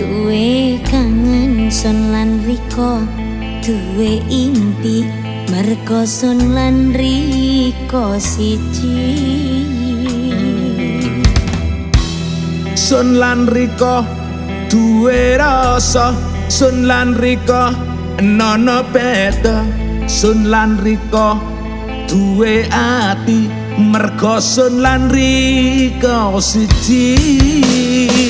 Tue kangen son lan riko Tue impi mergo son lan riko siji. Sun lan riko duwe rasa Sun lan riko nono beda Sun lan riko duwe ati mergo sun lan riko siji.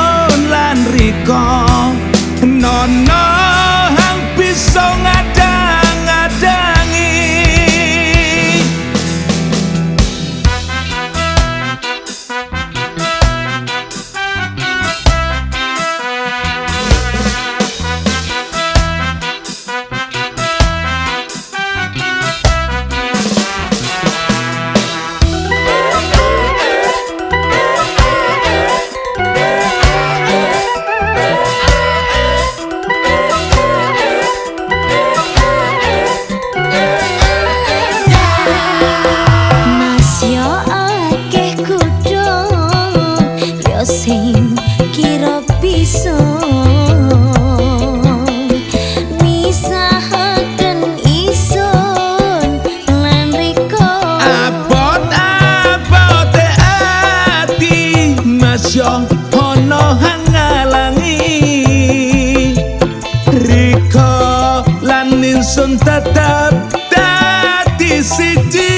masyo ono hangalangi riko lan insun tetap dadi siji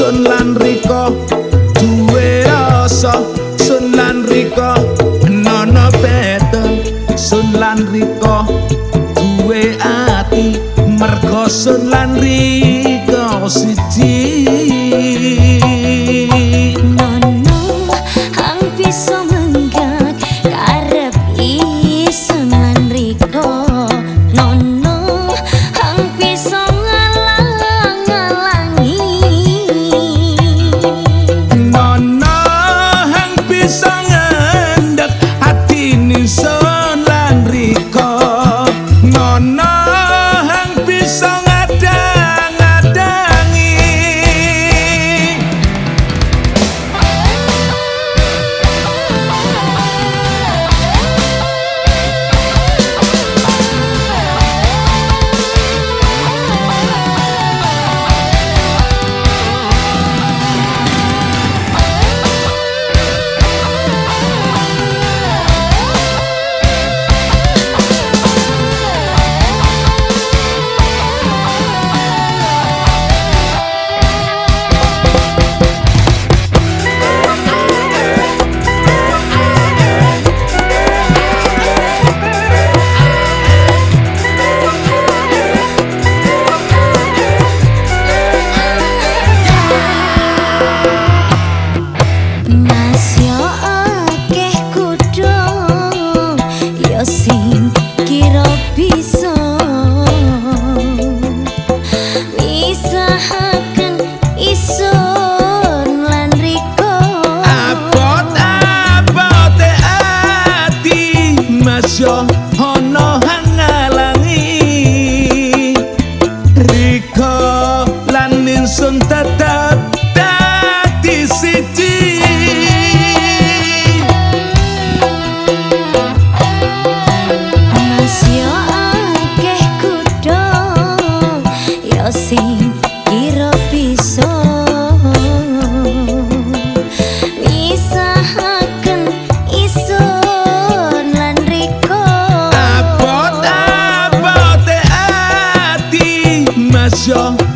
sun lan riko duwe rasa. Sun lan riko nono beda sun lan riko duwe ati. Mergo sun lan riko siji inside. Georgia. Yeah.